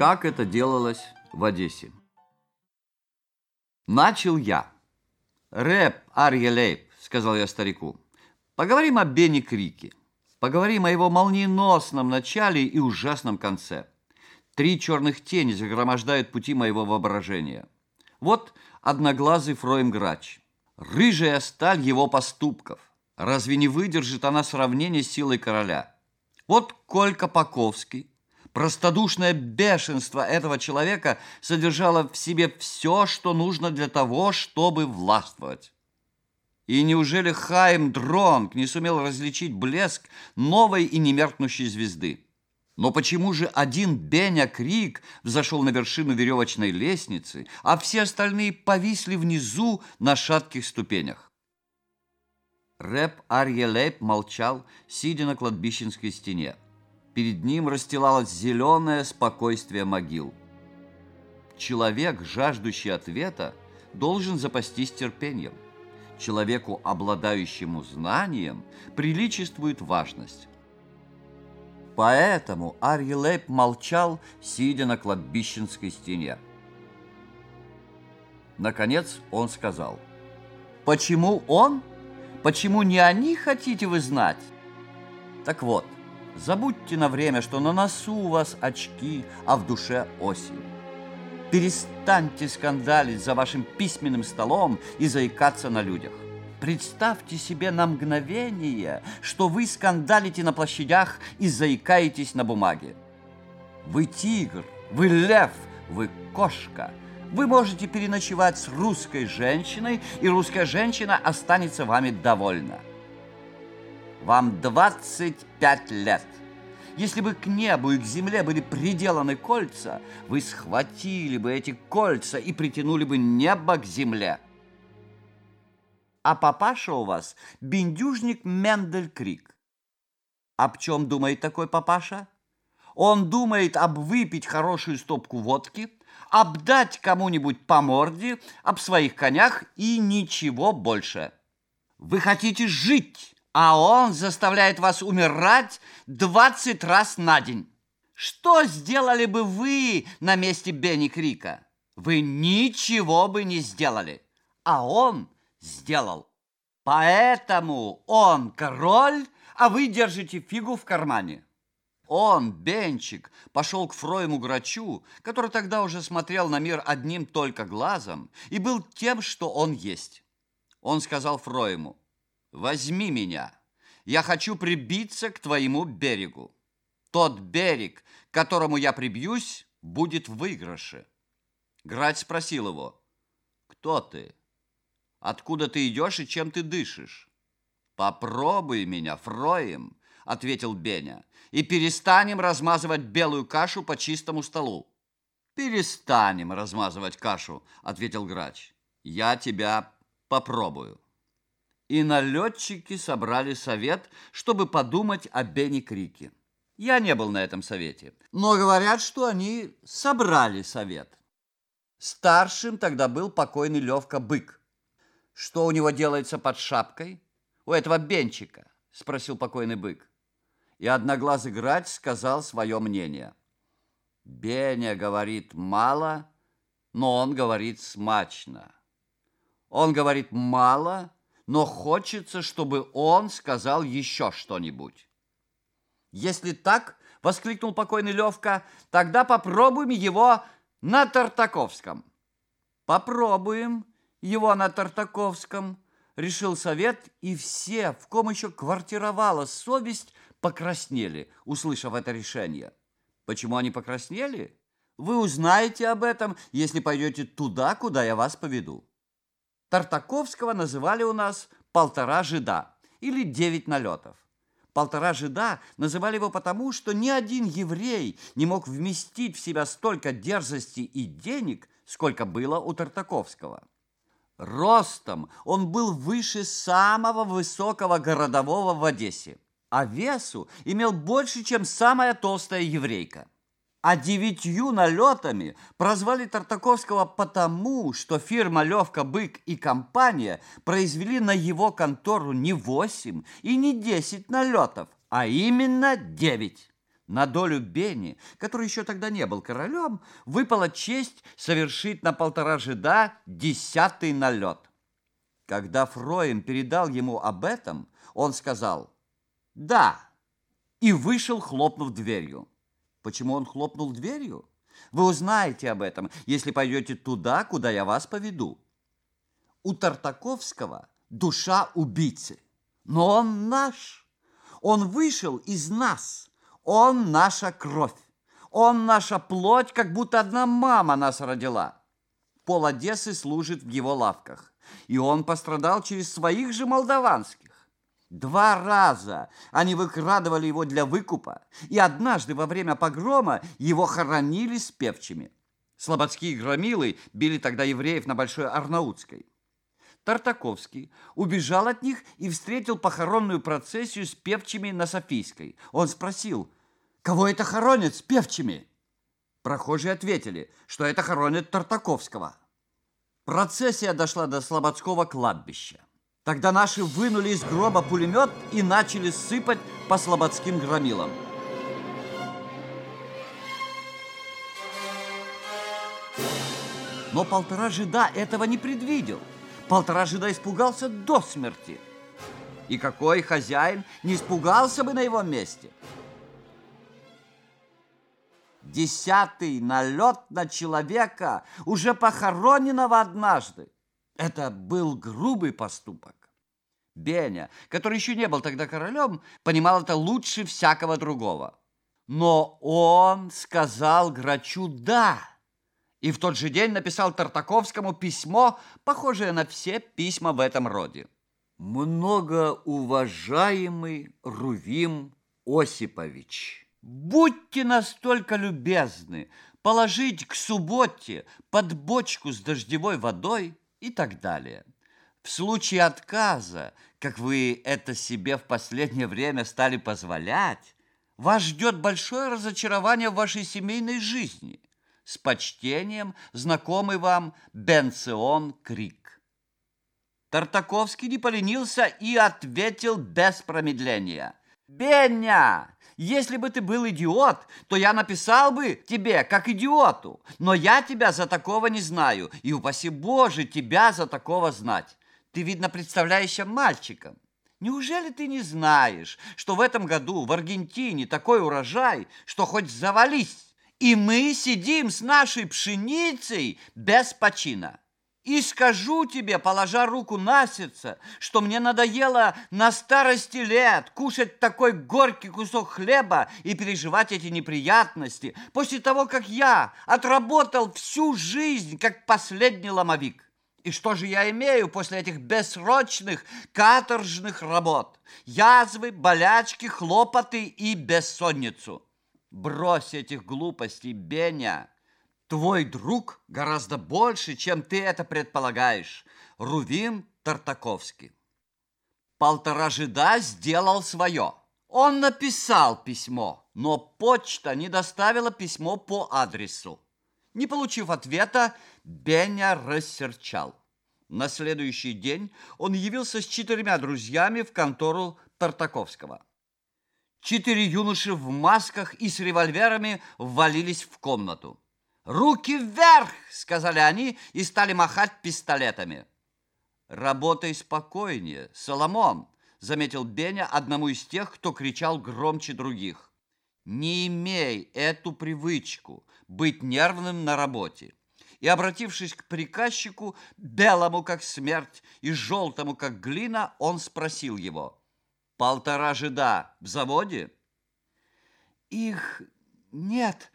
как это делалось в Одессе. Начал я. «Рэп, Арье сказал я старику, — «поговорим о Бене Крике. Поговорим о его молниеносном начале и ужасном конце. Три черных тени загромождают пути моего воображения. Вот одноглазый Фроем Грач, рыжая сталь его поступков. Разве не выдержит она сравнения с силой короля? Вот Колька Паковский, Простодушное бешенство этого человека содержало в себе все, что нужно для того, чтобы властвовать. И неужели Хайм Дронг не сумел различить блеск новой и немеркнущей звезды? Но почему же один Беня Крик взошел на вершину веревочной лестницы, а все остальные повисли внизу на шатких ступенях? Рэп Арьелейп молчал, сидя на кладбищенской стене. Перед ним расстилалось зеленое спокойствие могил. Человек, жаждущий ответа, должен запастись терпением. Человеку, обладающему знанием, приличествует важность. Поэтому Арье Лейб молчал, сидя на кладбищенской стене. Наконец он сказал, «Почему он? Почему не они хотите вы знать?» Так вот, Забудьте на время, что на носу у вас очки, а в душе осень. Перестаньте скандалить за вашим письменным столом и заикаться на людях. Представьте себе на мгновение, что вы скандалите на площадях и заикаетесь на бумаге. Вы тигр, вы лев, вы кошка. Вы можете переночевать с русской женщиной, и русская женщина останется вами довольна. Вам 25 лет. Если бы к небу и к земле были приделаны кольца, вы схватили бы эти кольца и притянули бы небо к земле. А папаша у вас бендюжник Мендель Крик. Об чем думает такой папаша? Он думает об выпить хорошую стопку водки, обдать кому-нибудь по морде, об своих конях и ничего больше. Вы хотите жить, а он заставляет вас умирать двадцать раз на день. Что сделали бы вы на месте Бенни Крика? Вы ничего бы не сделали, а он сделал. Поэтому он король, а вы держите фигу в кармане. Он, Бенчик, пошел к Фроему Грачу, который тогда уже смотрел на мир одним только глазом и был тем, что он есть. Он сказал Фроему, Возьми меня. Я хочу прибиться к твоему берегу. Тот берег, к которому я прибьюсь, будет в выигрыше. Грач спросил его, кто ты? Откуда ты идешь и чем ты дышишь? Попробуй меня, Фроем, ответил Беня, и перестанем размазывать белую кашу по чистому столу. Перестанем размазывать кашу, ответил Грач. Я тебя попробую и налетчики собрали совет, чтобы подумать о Бене Крике. Я не был на этом совете, но говорят, что они собрали совет. Старшим тогда был покойный Левка Бык. Что у него делается под шапкой? У этого Бенчика, спросил покойный Бык. И одноглазый грач сказал свое мнение. Беня говорит мало, но он говорит смачно. Он говорит мало, но хочется, чтобы он сказал еще что-нибудь. Если так, воскликнул покойный Левка, тогда попробуем его на Тартаковском. Попробуем его на Тартаковском, решил совет, и все, в ком еще квартировала совесть, покраснели, услышав это решение. Почему они покраснели? Вы узнаете об этом, если пойдете туда, куда я вас поведу. Тартаковского называли у нас «полтора жида» или «девять налетов». Полтора жида называли его потому, что ни один еврей не мог вместить в себя столько дерзости и денег, сколько было у Тартаковского. Ростом он был выше самого высокого городового в Одессе, а весу имел больше, чем самая толстая еврейка а девятью налетами прозвали Тартаковского потому, что фирма «Левка, Бык и компания» произвели на его контору не восемь и не десять налетов, а именно девять. На долю Бени, который еще тогда не был королем, выпала честь совершить на полтора жида десятый налет. Когда Фроем передал ему об этом, он сказал «Да» и вышел, хлопнув дверью. Почему он хлопнул дверью? Вы узнаете об этом, если пойдете туда, куда я вас поведу. У Тартаковского душа убийцы, но он наш. Он вышел из нас. Он наша кровь. Он наша плоть, как будто одна мама нас родила. Пол Одессы служит в его лавках, и он пострадал через своих же молдаванских. Два раза они выкрадывали его для выкупа, и однажды во время погрома его хоронили с певчими. Слободские громилы били тогда евреев на Большой Арнаутской. Тартаковский убежал от них и встретил похоронную процессию с певчими на Софийской. Он спросил, кого это хоронят с певчими? Прохожие ответили, что это хоронят Тартаковского. Процессия дошла до Слободского кладбища. Тогда наши вынули из гроба пулемет и начали сыпать по слободским громилам. Но полтора жида этого не предвидел. Полтора жида испугался до смерти. И какой хозяин не испугался бы на его месте? Десятый налет на человека, уже похороненного однажды. Это был грубый поступок. Беня, который еще не был тогда королем, понимал это лучше всякого другого. Но он сказал Грачу «да» и в тот же день написал Тартаковскому письмо, похожее на все письма в этом роде. «Многоуважаемый Рувим Осипович, будьте настолько любезны положить к субботе под бочку с дождевой водой и так далее. В случае отказа, как вы это себе в последнее время стали позволять, вас ждет большое разочарование в вашей семейной жизни. С почтением, знакомый вам Бенцион Крик. Тартаковский не поленился и ответил без промедления. «Беня, если бы ты был идиот, то я написал бы тебе, как идиоту. Но я тебя за такого не знаю, и упаси Боже тебя за такого знать. Ты, видно, представляешься мальчиком. Неужели ты не знаешь, что в этом году в Аргентине такой урожай, что хоть завались, и мы сидим с нашей пшеницей без почина? И скажу тебе, положа руку на сердце, что мне надоело на старости лет кушать такой горький кусок хлеба и переживать эти неприятности после того, как я отработал всю жизнь, как последний ломовик. И что же я имею после этих бессрочных каторжных работ? Язвы, болячки, хлопоты и бессонницу. Брось этих глупостей, Беня. Твой друг гораздо больше, чем ты это предполагаешь. Рувим Тартаковский. Полтора жида сделал свое. Он написал письмо, но почта не доставила письмо по адресу. Не получив ответа, Беня рассерчал. На следующий день он явился с четырьмя друзьями в контору Тартаковского. Четыре юноши в масках и с револьверами ввалились в комнату. «Руки вверх!» — сказали они и стали махать пистолетами. «Работай спокойнее, Соломон!» — заметил Беня одному из тех, кто кричал громче других. «Не имей эту привычку быть нервным на работе». И, обратившись к приказчику, белому как смерть и желтому как глина, он спросил его, «Полтора жида в заводе?» «Их нет»,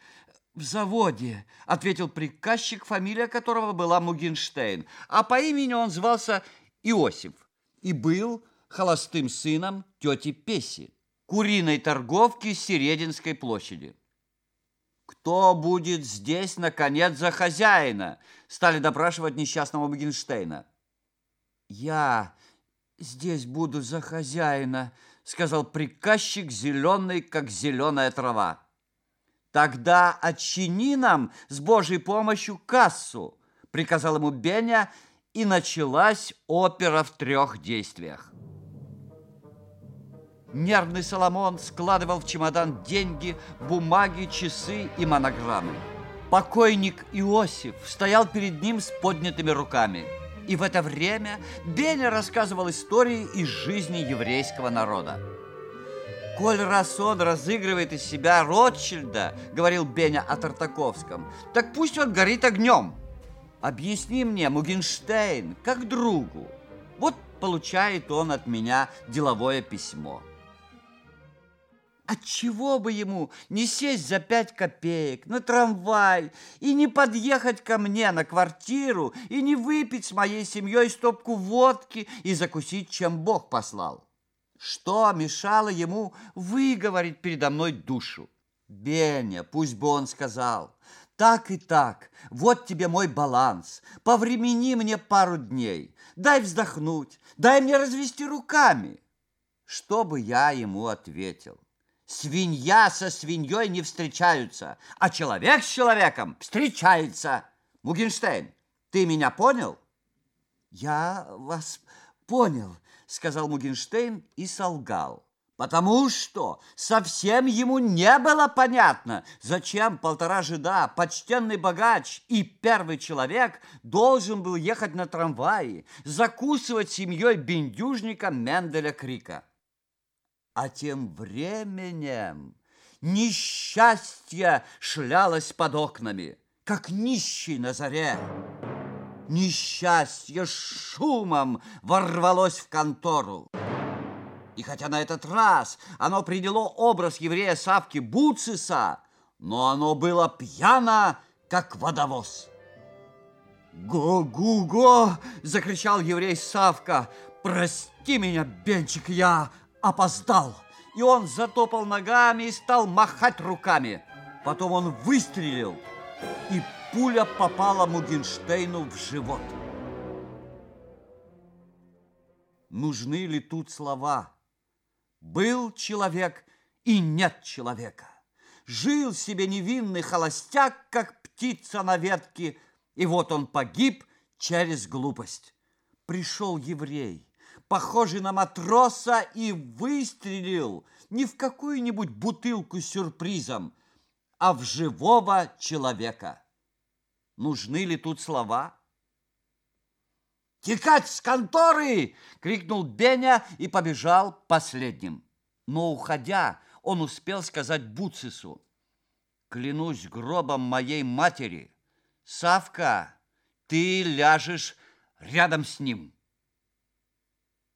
«В заводе», — ответил приказчик, фамилия которого была Мугенштейн, а по имени он звался Иосиф и был холостым сыном тети Песи, куриной торговки Серединской площади. «Кто будет здесь, наконец, за хозяина?» — стали допрашивать несчастного Мугенштейна. «Я здесь буду за хозяина», — сказал приказчик, зеленый, как зеленая трава. Тогда отчини нам с Божьей помощью кассу, приказал ему Беня, и началась опера в трех действиях. Нервный Соломон складывал в чемодан деньги, бумаги, часы и монограммы. Покойник Иосиф стоял перед ним с поднятыми руками. И в это время Беня рассказывал истории из жизни еврейского народа. «Коль раз он разыгрывает из себя Ротшильда, — говорил Беня о Тартаковском, — так пусть он горит огнем. Объясни мне, Мугенштейн, как другу. Вот получает он от меня деловое письмо». Отчего бы ему не сесть за пять копеек на трамвай и не подъехать ко мне на квартиру и не выпить с моей семьей стопку водки и закусить, чем Бог послал? Что мешало ему выговорить передо мной душу? Беня, пусть бы он сказал, так и так, вот тебе мой баланс, повремени мне пару дней, дай вздохнуть, дай мне развести руками. Что бы я ему ответил? Свинья со свиньей не встречаются, а человек с человеком встречается. Мугенштейн, ты меня понял? Я вас понял, сказал Мугенштейн и солгал. Потому что совсем ему не было понятно, зачем полтора жида, почтенный богач и первый человек должен был ехать на трамвае, закусывать семьей бендюжника Менделя Крика. А тем временем несчастье шлялось под окнами, как нищий на заре. Несчастье шумом ворвалось в контору. И хотя на этот раз оно приняло образ еврея Савки Буциса, но оно было пьяно, как водовоз. «Го-гу-го!» – закричал еврей Савка. «Прости меня, Бенчик, я опоздал. И он затопал ногами и стал махать руками. Потом он выстрелил, и пуля попала Мугенштейну в живот. Нужны ли тут слова? Был человек и нет человека. Жил себе невинный холостяк, как птица на ветке, и вот он погиб через глупость. Пришел еврей, похожий на матроса, и выстрелил не в какую-нибудь бутылку с сюрпризом, а в живого человека. Нужны ли тут слова? «Текать с конторы!» — крикнул Беня и побежал последним. Но, уходя, он успел сказать Буцису. «Клянусь гробом моей матери, Савка, ты ляжешь рядом с ним».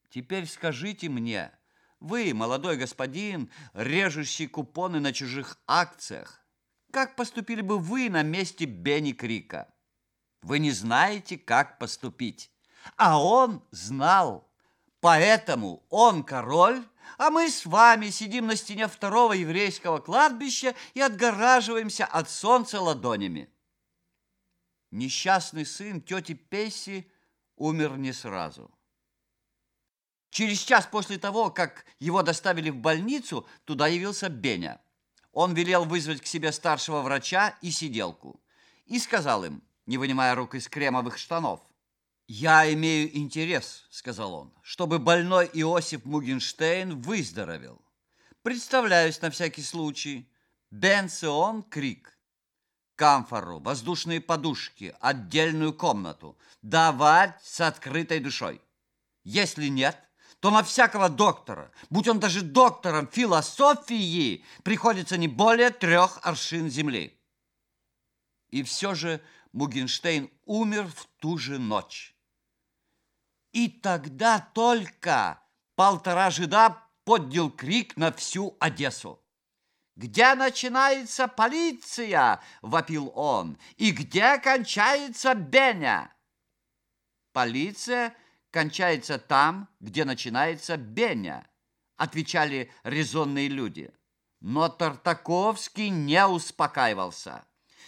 Теперь скажите мне, вы, молодой господин, режущий купоны на чужих акциях, как поступили бы вы на месте Бенни Крика? Вы не знаете, как поступить, а он знал. Поэтому он король, а мы с вами сидим на стене второго еврейского кладбища и отгораживаемся от солнца ладонями. Несчастный сын тети Песси умер не сразу. Через час после того, как его доставили в больницу, туда явился Беня. Он велел вызвать к себе старшего врача и сиделку. И сказал им, не вынимая рук из кремовых штанов, «Я имею интерес, — сказал он, — чтобы больной Иосиф Мугенштейн выздоровел. Представляюсь на всякий случай. Бенцион Крик. Камфору, воздушные подушки, отдельную комнату. Давать с открытой душой. Если нет, то на всякого доктора, будь он даже доктором философии, приходится не более трех аршин земли. И все же Мугенштейн умер в ту же ночь. И тогда только полтора жида поднял крик на всю Одессу. «Где начинается полиция?» – вопил он. «И где кончается Беня?» Полиция – кончается там, где начинается Беня, отвечали резонные люди. Но Тартаковский не успокаивался.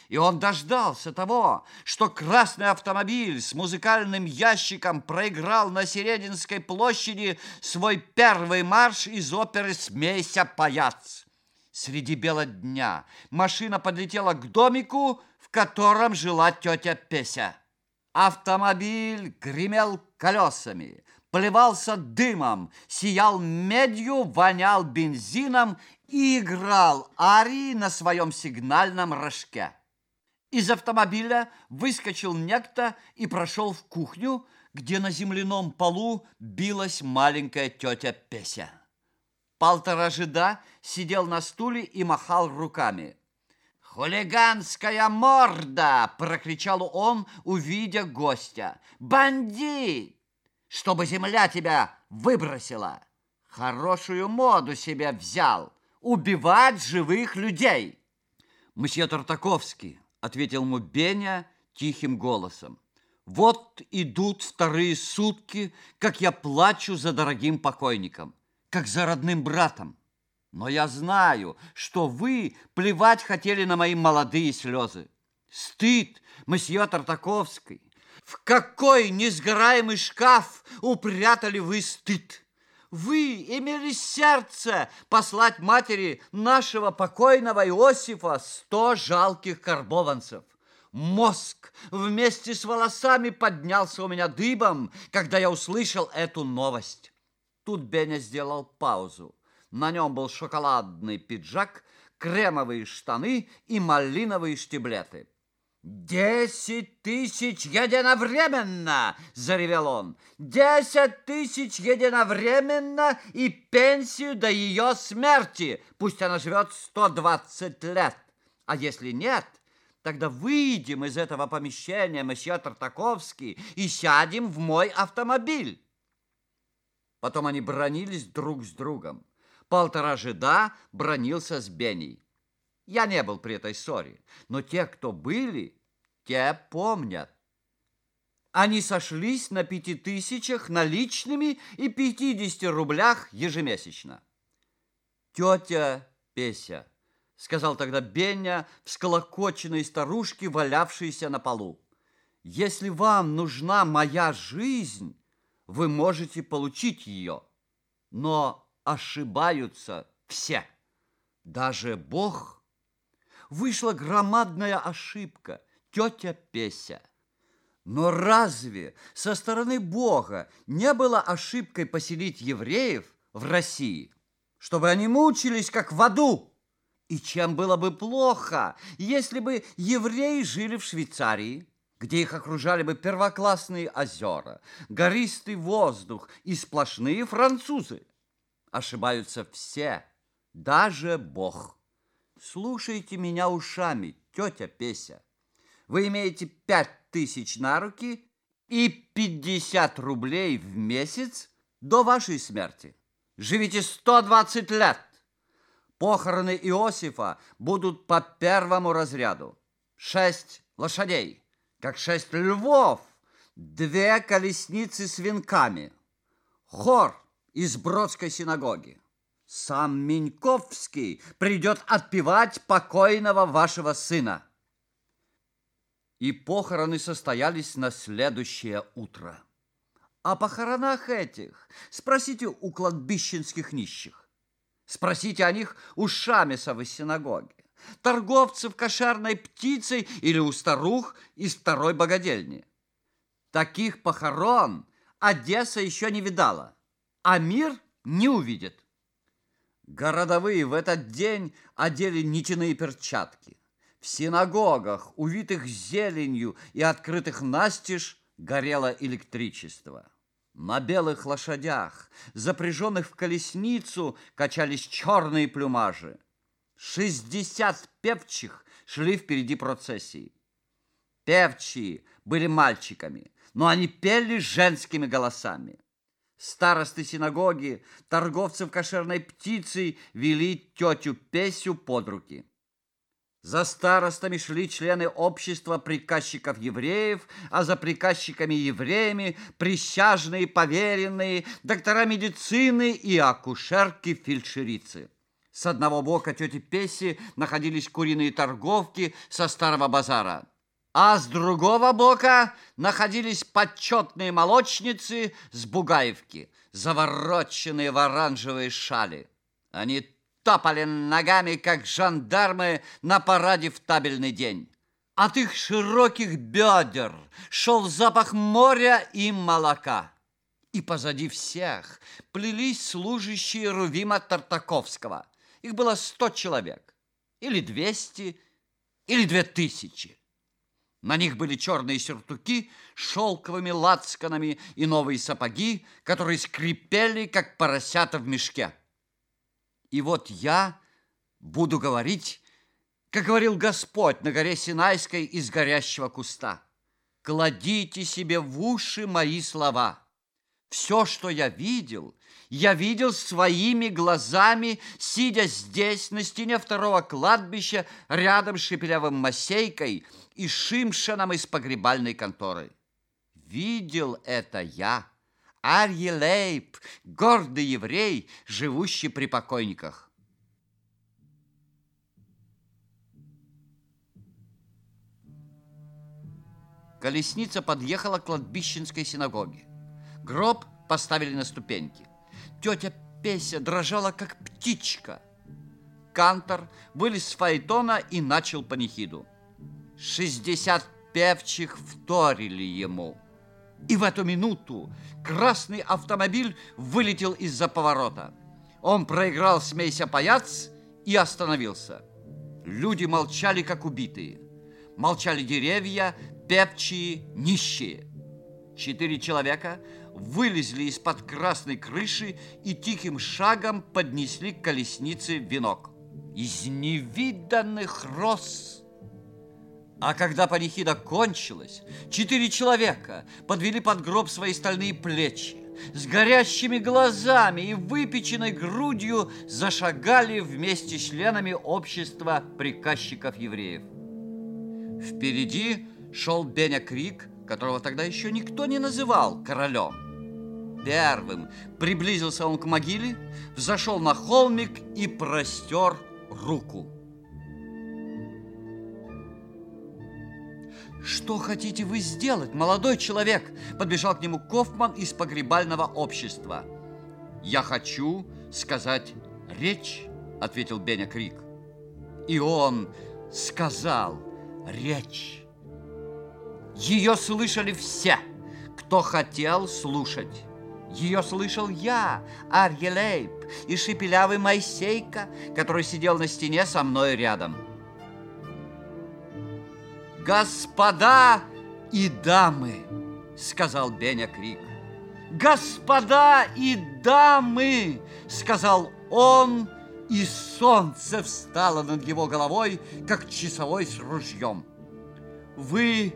И он дождался того, что красный автомобиль с музыкальным ящиком проиграл на Серединской площади свой первый марш из оперы «Смейся, паяц». Среди бела дня машина подлетела к домику, в котором жила тетя Песя. Автомобиль гремел колесами, плевался дымом, сиял медью, вонял бензином и играл арии на своем сигнальном рожке. Из автомобиля выскочил некто и прошел в кухню, где на земляном полу билась маленькая тетя Песя. Полтора жида сидел на стуле и махал руками. «Хулиганская морда!» – прокричал он, увидя гостя. «Бандит! Чтобы земля тебя выбросила! Хорошую моду себе взял! Убивать живых людей!» «Мсье Тартаковский!» – ответил ему Беня тихим голосом. «Вот идут вторые сутки, как я плачу за дорогим покойником, как за родным братом. Но я знаю, что вы плевать хотели на мои молодые слезы. Стыд, месье Тартаковский. В какой несгораемый шкаф упрятали вы стыд? Вы имели сердце послать матери нашего покойного Иосифа сто жалких карбованцев. Мозг вместе с волосами поднялся у меня дыбом, когда я услышал эту новость. Тут Беня сделал паузу. На нем был шоколадный пиджак, кремовые штаны и малиновые штиблеты. «Десять тысяч единовременно!» – заревел он. «Десять тысяч единовременно и пенсию до ее смерти! Пусть она живет сто двадцать лет! А если нет, тогда выйдем из этого помещения, месье Тартаковский, и сядем в мой автомобиль!» Потом они бронились друг с другом. Полтора жида бронился с Беней. Я не был при этой ссоре, но те, кто были, те помнят. Они сошлись на пяти тысячах наличными и пятидесяти рублях ежемесячно. Тетя Песя, сказал тогда Беня, всколокоченной старушке, валявшейся на полу. Если вам нужна моя жизнь, вы можете получить ее. Но ошибаются все, даже Бог. Вышла громадная ошибка, тетя Песя. Но разве со стороны Бога не было ошибкой поселить евреев в России, чтобы они мучились, как в аду? И чем было бы плохо, если бы евреи жили в Швейцарии, где их окружали бы первоклассные озера, гористый воздух и сплошные французы? Ошибаются все, даже Бог. Слушайте меня ушами, тетя Песя. Вы имеете пять тысяч на руки и пятьдесят рублей в месяц до вашей смерти. Живите сто двадцать лет. Похороны Иосифа будут по первому разряду. Шесть лошадей, как шесть львов, две колесницы с венками, хор из Бродской синагоги. Сам Миньковский придет отпевать покойного вашего сына. И похороны состоялись на следующее утро. О похоронах этих спросите у кладбищенских нищих. Спросите о них у Шамесовой синагоги, торговцев кошерной птицей или у старух из второй богадельни. Таких похорон Одесса еще не видала а мир не увидит. Городовые в этот день одели нитяные перчатки. В синагогах, увитых зеленью и открытых настежь, горело электричество. На белых лошадях, запряженных в колесницу, качались черные плюмажи. Шестьдесят певчих шли впереди процессии. Певчие были мальчиками, но они пели женскими голосами. Старосты синагоги, торговцев кошерной птицей вели тетю Песю под руки. За старостами шли члены общества приказчиков евреев, а за приказчиками евреями присяжные, поверенные, доктора медицины и акушерки-фельдшерицы. С одного бока тети Песи находились куриные торговки со старого базара а с другого бока находились почетные молочницы с Бугаевки, завороченные в оранжевые шали. Они топали ногами, как жандармы на параде в табельный день. От их широких бедер шел запах моря и молока. И позади всех плелись служащие Рувима Тартаковского. Их было сто человек, или двести, или две тысячи. На них были черные сюртуки с шелковыми лацканами и новые сапоги, которые скрипели, как поросята в мешке. И вот я буду говорить, как говорил Господь на горе Синайской из горящего куста. Кладите себе в уши мои слова. Все, что я видел, я видел своими глазами, сидя здесь, на стене второго кладбища, рядом с шепелявым Масейкой и Шимшином из погребальной конторы. Видел это я, Арьелейб, гордый еврей, живущий при покойниках. Колесница подъехала к кладбищенской синагоге. Гроб поставили на ступеньки. Тетя Песя дрожала, как птичка. Кантор вылез с фаэтона и начал панихиду. Шестьдесят певчих вторили ему. И в эту минуту красный автомобиль вылетел из-за поворота. Он проиграл «Смейся, паяц» и остановился. Люди молчали, как убитые. Молчали деревья, певчие, нищие. Четыре человека вылезли из-под красной крыши и тихим шагом поднесли к колеснице венок. Из невиданных роз. А когда панихида кончилась, четыре человека подвели под гроб свои стальные плечи, с горящими глазами и выпеченной грудью зашагали вместе с членами общества приказчиков евреев. Впереди шел Беня Крик, которого тогда еще никто не называл королем. Первым приблизился он к могиле, взошел на холмик и простер руку. «Что хотите вы сделать, молодой человек?» Подбежал к нему Кофман из погребального общества. «Я хочу сказать речь», — ответил Беня Крик. И он сказал речь. Ее слышали все, кто хотел слушать. Ее слышал я, Арьелейб, и шепелявый Моисейка, который сидел на стене со мной рядом. «Господа и дамы!» — сказал Беня Крик. «Господа и дамы!» — сказал он, и солнце встало над его головой, как часовой с ружьем. «Вы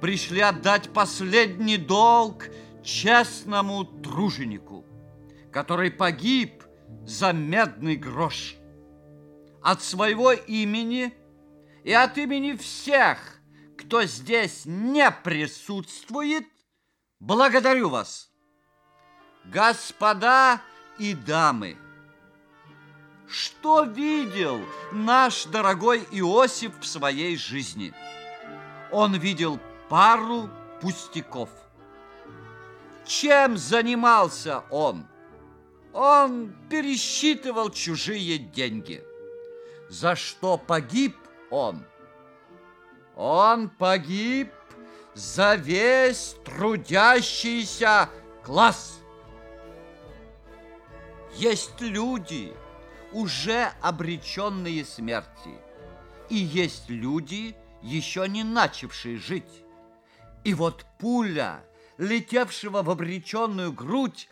пришли отдать последний долг честному труженику, который погиб за медный грош. От своего имени и от имени всех, кто здесь не присутствует, благодарю вас. Господа и дамы, что видел наш дорогой Иосиф в своей жизни? Он видел пару пустяков. Чем занимался он? Он пересчитывал чужие деньги. За что погиб он? Он погиб за весь трудящийся класс. Есть люди, уже обреченные смерти, и есть люди, еще не начавшие жить. И вот пуля, летевшего в обреченную грудь,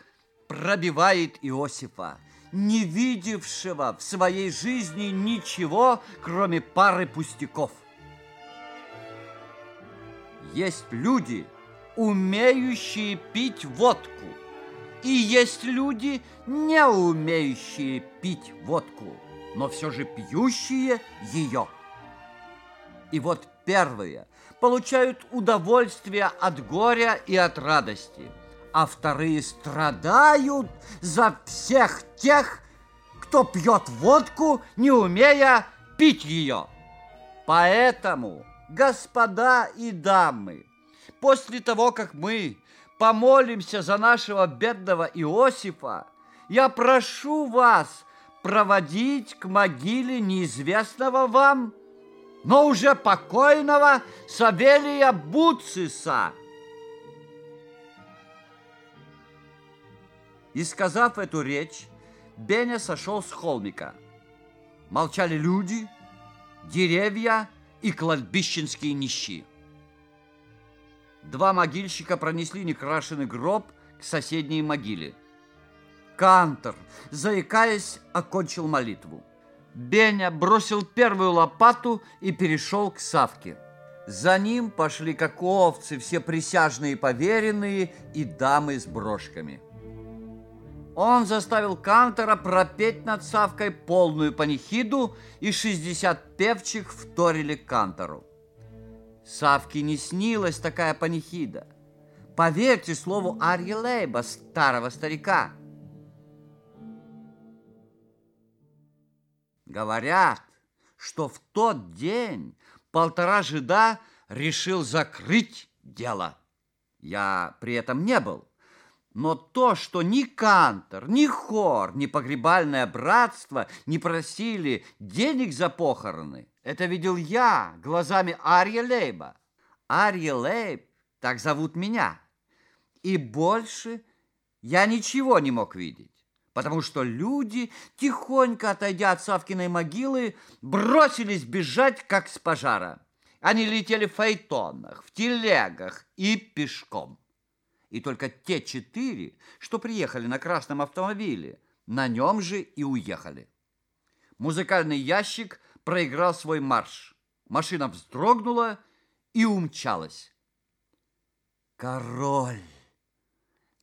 пробивает Иосифа, не видевшего в своей жизни ничего, кроме пары пустяков – есть люди, умеющие пить водку, и есть люди, не умеющие пить водку, но все же пьющие ее. И вот первые получают удовольствие от горя и от радости, а вторые страдают за всех тех, кто пьет водку, не умея пить ее. Поэтому господа и дамы, после того, как мы помолимся за нашего бедного Иосифа, я прошу вас проводить к могиле неизвестного вам, но уже покойного Савелия Буциса. И, сказав эту речь, Беня сошел с холмика. Молчали люди, деревья и кладбищенские нищие. Два могильщика пронесли некрашенный гроб к соседней могиле. Кантор, заикаясь, окончил молитву. Беня бросил первую лопату и перешел к Савке. За ним пошли, как овцы, все присяжные поверенные и дамы с брошками. Он заставил Кантора пропеть над Савкой полную панихиду, и шестьдесят певчих вторили Кантору. Савке не снилась такая панихида. Поверьте слову Арьи Лейба, старого старика. Говорят, что в тот день полтора жида решил закрыть дело. Я при этом не был. Но то, что ни Кантор, ни хор, ни погребальное братство не просили денег за похороны, это видел я глазами Арья Лейба. Арья Лейб, так зовут меня. И больше я ничего не мог видеть потому что люди, тихонько отойдя от Савкиной могилы, бросились бежать, как с пожара. Они летели в фаэтонах, в телегах и пешком. И только те четыре, что приехали на красном автомобиле, на нем же и уехали. Музыкальный ящик проиграл свой марш. Машина вздрогнула и умчалась. Король!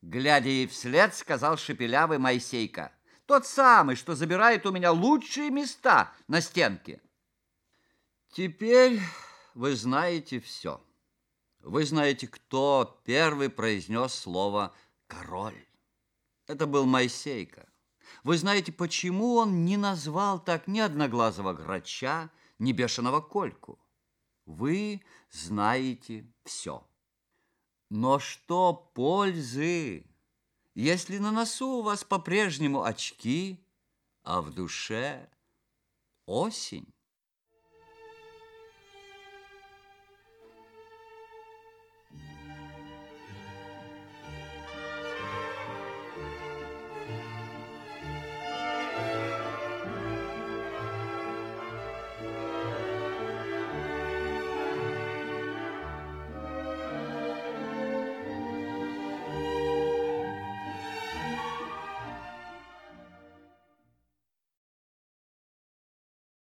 Глядя ей вслед, сказал шепелявый Моисейка. Тот самый, что забирает у меня лучшие места на стенке. Теперь вы знаете все. Вы знаете, кто первый произнес слово «король». Это был Моисейка. Вы знаете, почему он не назвал так ни одноглазого грача, ни бешеного кольку. Вы знаете все. Но что пользы, если на носу у вас по-прежнему очки, а в душе осень?